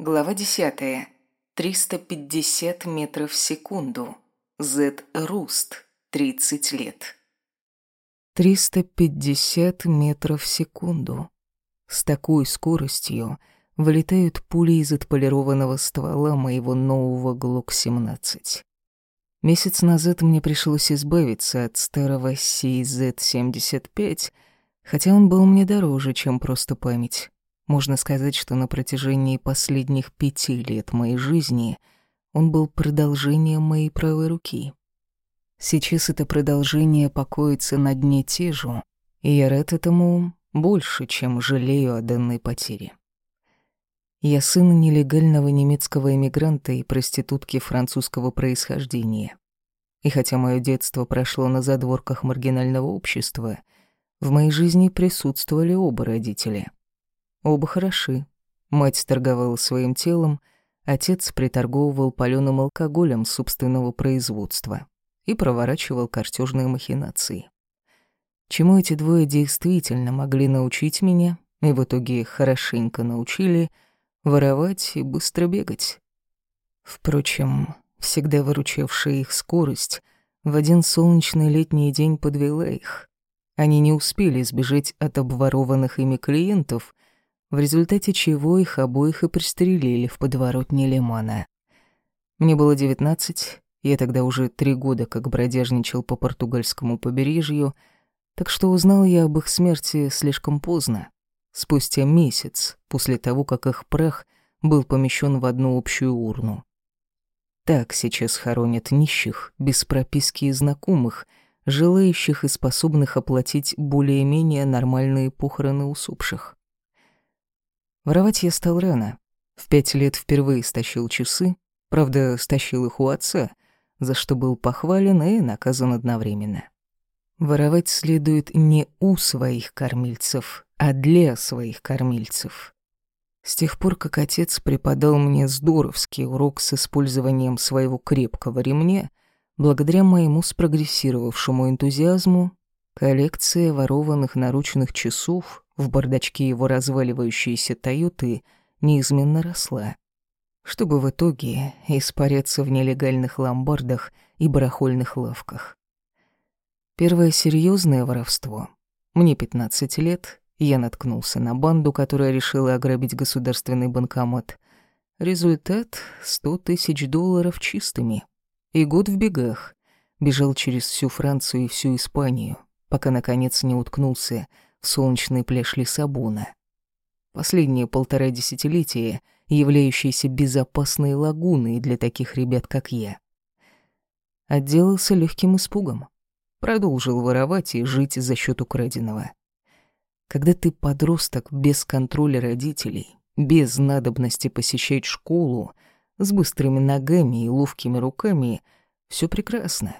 Глава 10. 350 метров в секунду. Z Руст. 30 лет. 350 метров в секунду. С такой скоростью вылетают пули из отполированного ствола моего нового ГЛОК-17. Месяц назад мне пришлось избавиться от старого CZ-75, хотя он был мне дороже, чем просто память. Можно сказать, что на протяжении последних пяти лет моей жизни он был продолжением моей правой руки. Сейчас это продолжение покоится на дне тежу, и я рад этому больше, чем жалею о данной потере. Я сын нелегального немецкого эмигранта и проститутки французского происхождения. И хотя мое детство прошло на задворках маргинального общества, в моей жизни присутствовали оба родителя — Оба хороши. Мать торговала своим телом, отец приторговывал палёным алкоголем собственного производства и проворачивал картёжные махинации. Чему эти двое действительно могли научить меня, и в итоге хорошенько научили, воровать и быстро бегать. Впрочем, всегда выручавшая их скорость, в один солнечный летний день подвела их. Они не успели сбежать от обворованных ими клиентов — в результате чего их обоих и пристрелили в подворотне Лимана. Мне было девятнадцать, я тогда уже три года как бродяжничал по португальскому побережью, так что узнал я об их смерти слишком поздно, спустя месяц после того, как их прах был помещен в одну общую урну. Так сейчас хоронят нищих, без прописки и знакомых, желающих и способных оплатить более-менее нормальные похороны усопших. Воровать я стал рано. В пять лет впервые стащил часы, правда, стащил их у отца, за что был похвален и наказан одновременно. Воровать следует не у своих кормильцев, а для своих кормильцев. С тех пор, как отец преподал мне здоровский урок с использованием своего крепкого ремня, благодаря моему спрогрессировавшему энтузиазму, коллекция ворованных наручных часов в бардачке его разваливающейся «Тойоты» неизменно росла, чтобы в итоге испаряться в нелегальных ломбардах и барахольных лавках. Первое серьезное воровство. Мне 15 лет, я наткнулся на банду, которая решила ограбить государственный банкомат. Результат — 100 тысяч долларов чистыми. И год в бегах. Бежал через всю Францию и всю Испанию, пока, наконец, не уткнулся — в солнечный пляж Лиссабона. Последние полтора десятилетия являющиеся безопасной лагуной для таких ребят, как я. Отделался легким испугом. Продолжил воровать и жить за счет украденного. Когда ты подросток без контроля родителей, без надобности посещать школу, с быстрыми ногами и ловкими руками, все прекрасно.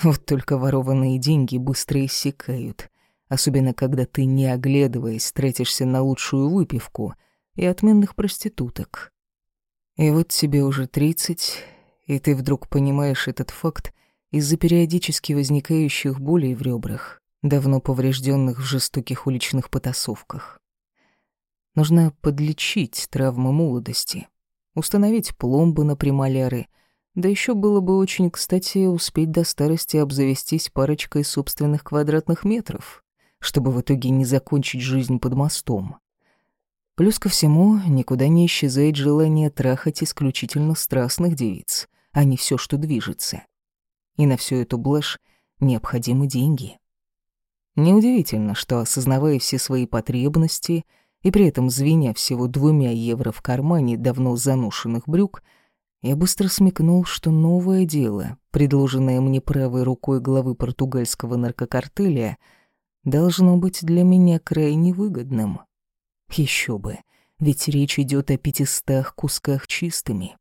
Вот только ворованные деньги быстро иссякают, особенно когда ты, не оглядываясь, тратишься на лучшую выпивку и отменных проституток. И вот тебе уже тридцать, и ты вдруг понимаешь этот факт из-за периодически возникающих болей в ребрах, давно поврежденных в жестоких уличных потасовках. Нужно подлечить травмы молодости, установить пломбы на премоляры, да еще было бы очень кстати успеть до старости обзавестись парочкой собственных квадратных метров чтобы в итоге не закончить жизнь под мостом. Плюс ко всему, никуда не исчезает желание трахать исключительно страстных девиц, а не все, что движется. И на всю эту блажь необходимы деньги. Неудивительно, что, осознавая все свои потребности и при этом звеня всего двумя евро в кармане давно заношенных брюк, я быстро смекнул, что новое дело, предложенное мне правой рукой главы португальского наркокартеля — должно быть для меня крайне выгодным. Еще бы, ведь речь идет о пятистах кусках чистыми.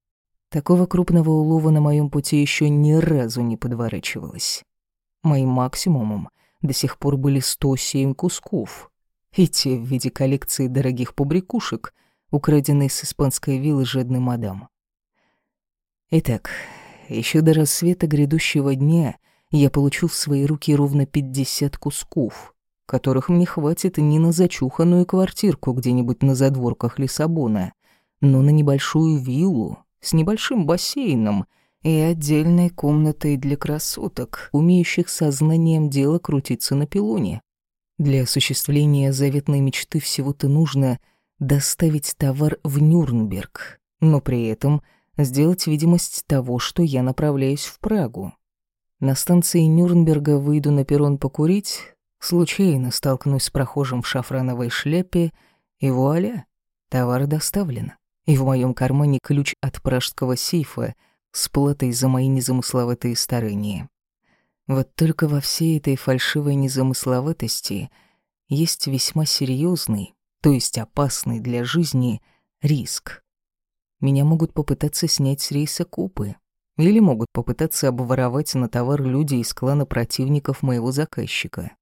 Такого крупного улова на моем пути еще ни разу не подворачивалось. Моим максимумом до сих пор были 107 кусков, и те в виде коллекции дорогих побрякушек, украденной с испанской виллы жадный мадам. Итак, еще до рассвета грядущего дня я получил в свои руки ровно 50 кусков — которых мне хватит ни на зачуханную квартирку где-нибудь на задворках Лиссабона, но на небольшую виллу с небольшим бассейном и отдельной комнатой для красоток, умеющих сознанием дела крутиться на пилоне. Для осуществления заветной мечты всего-то нужно доставить товар в Нюрнберг, но при этом сделать видимость того, что я направляюсь в Прагу. На станции Нюрнберга выйду на перрон покурить, случайно столкнусь с прохожим в шафрановой шляпе, и вуаля, товар доставлен. И в моем кармане ключ от пражского сейфа с платой за мои незамысловатые старания. Вот только во всей этой фальшивой незамысловатости есть весьма серьезный, то есть опасный для жизни, риск. Меня могут попытаться снять с рейса купы, или могут попытаться обворовать на товар люди из клана противников моего заказчика.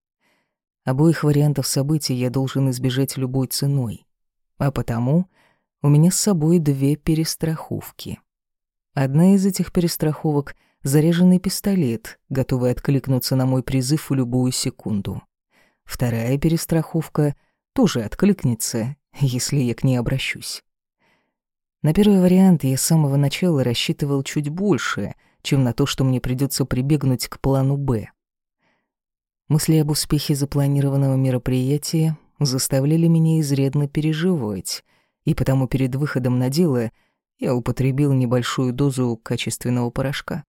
Обоих вариантов событий я должен избежать любой ценой. А потому у меня с собой две перестраховки. Одна из этих перестраховок — заряженный пистолет, готовый откликнуться на мой призыв в любую секунду. Вторая перестраховка тоже откликнется, если я к ней обращусь. На первый вариант я с самого начала рассчитывал чуть больше, чем на то, что мне придется прибегнуть к плану «Б». Мысли об успехе запланированного мероприятия заставляли меня изрядно переживать, и потому перед выходом на дело я употребил небольшую дозу качественного порошка.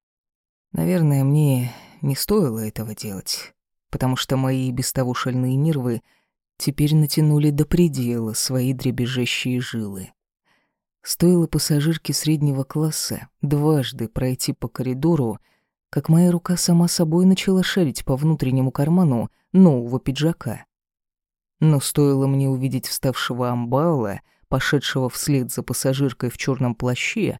Наверное, мне не стоило этого делать, потому что мои без того шальные нервы теперь натянули до предела свои дребезжащие жилы. Стоило пассажирке среднего класса дважды пройти по коридору, как моя рука сама собой начала шарить по внутреннему карману нового пиджака. Но стоило мне увидеть вставшего амбала, пошедшего вслед за пассажиркой в черном плаще,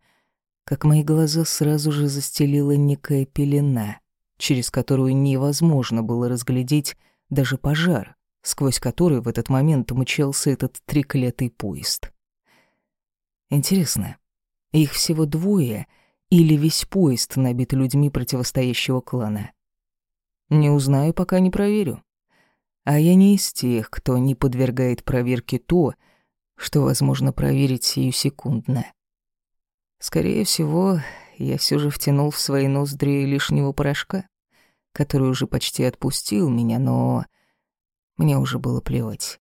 как мои глаза сразу же застелила некая пелена, через которую невозможно было разглядеть даже пожар, сквозь который в этот момент мчался этот треклятый поезд. Интересно, их всего двое или весь поезд набит людьми противостоящего клана? Не узнаю, пока не проверю. А я не из тех, кто не подвергает проверке то, что возможно проверить сию секундно. Скорее всего, я все же втянул в свои ноздри лишнего порошка, который уже почти отпустил меня, но мне уже было плевать.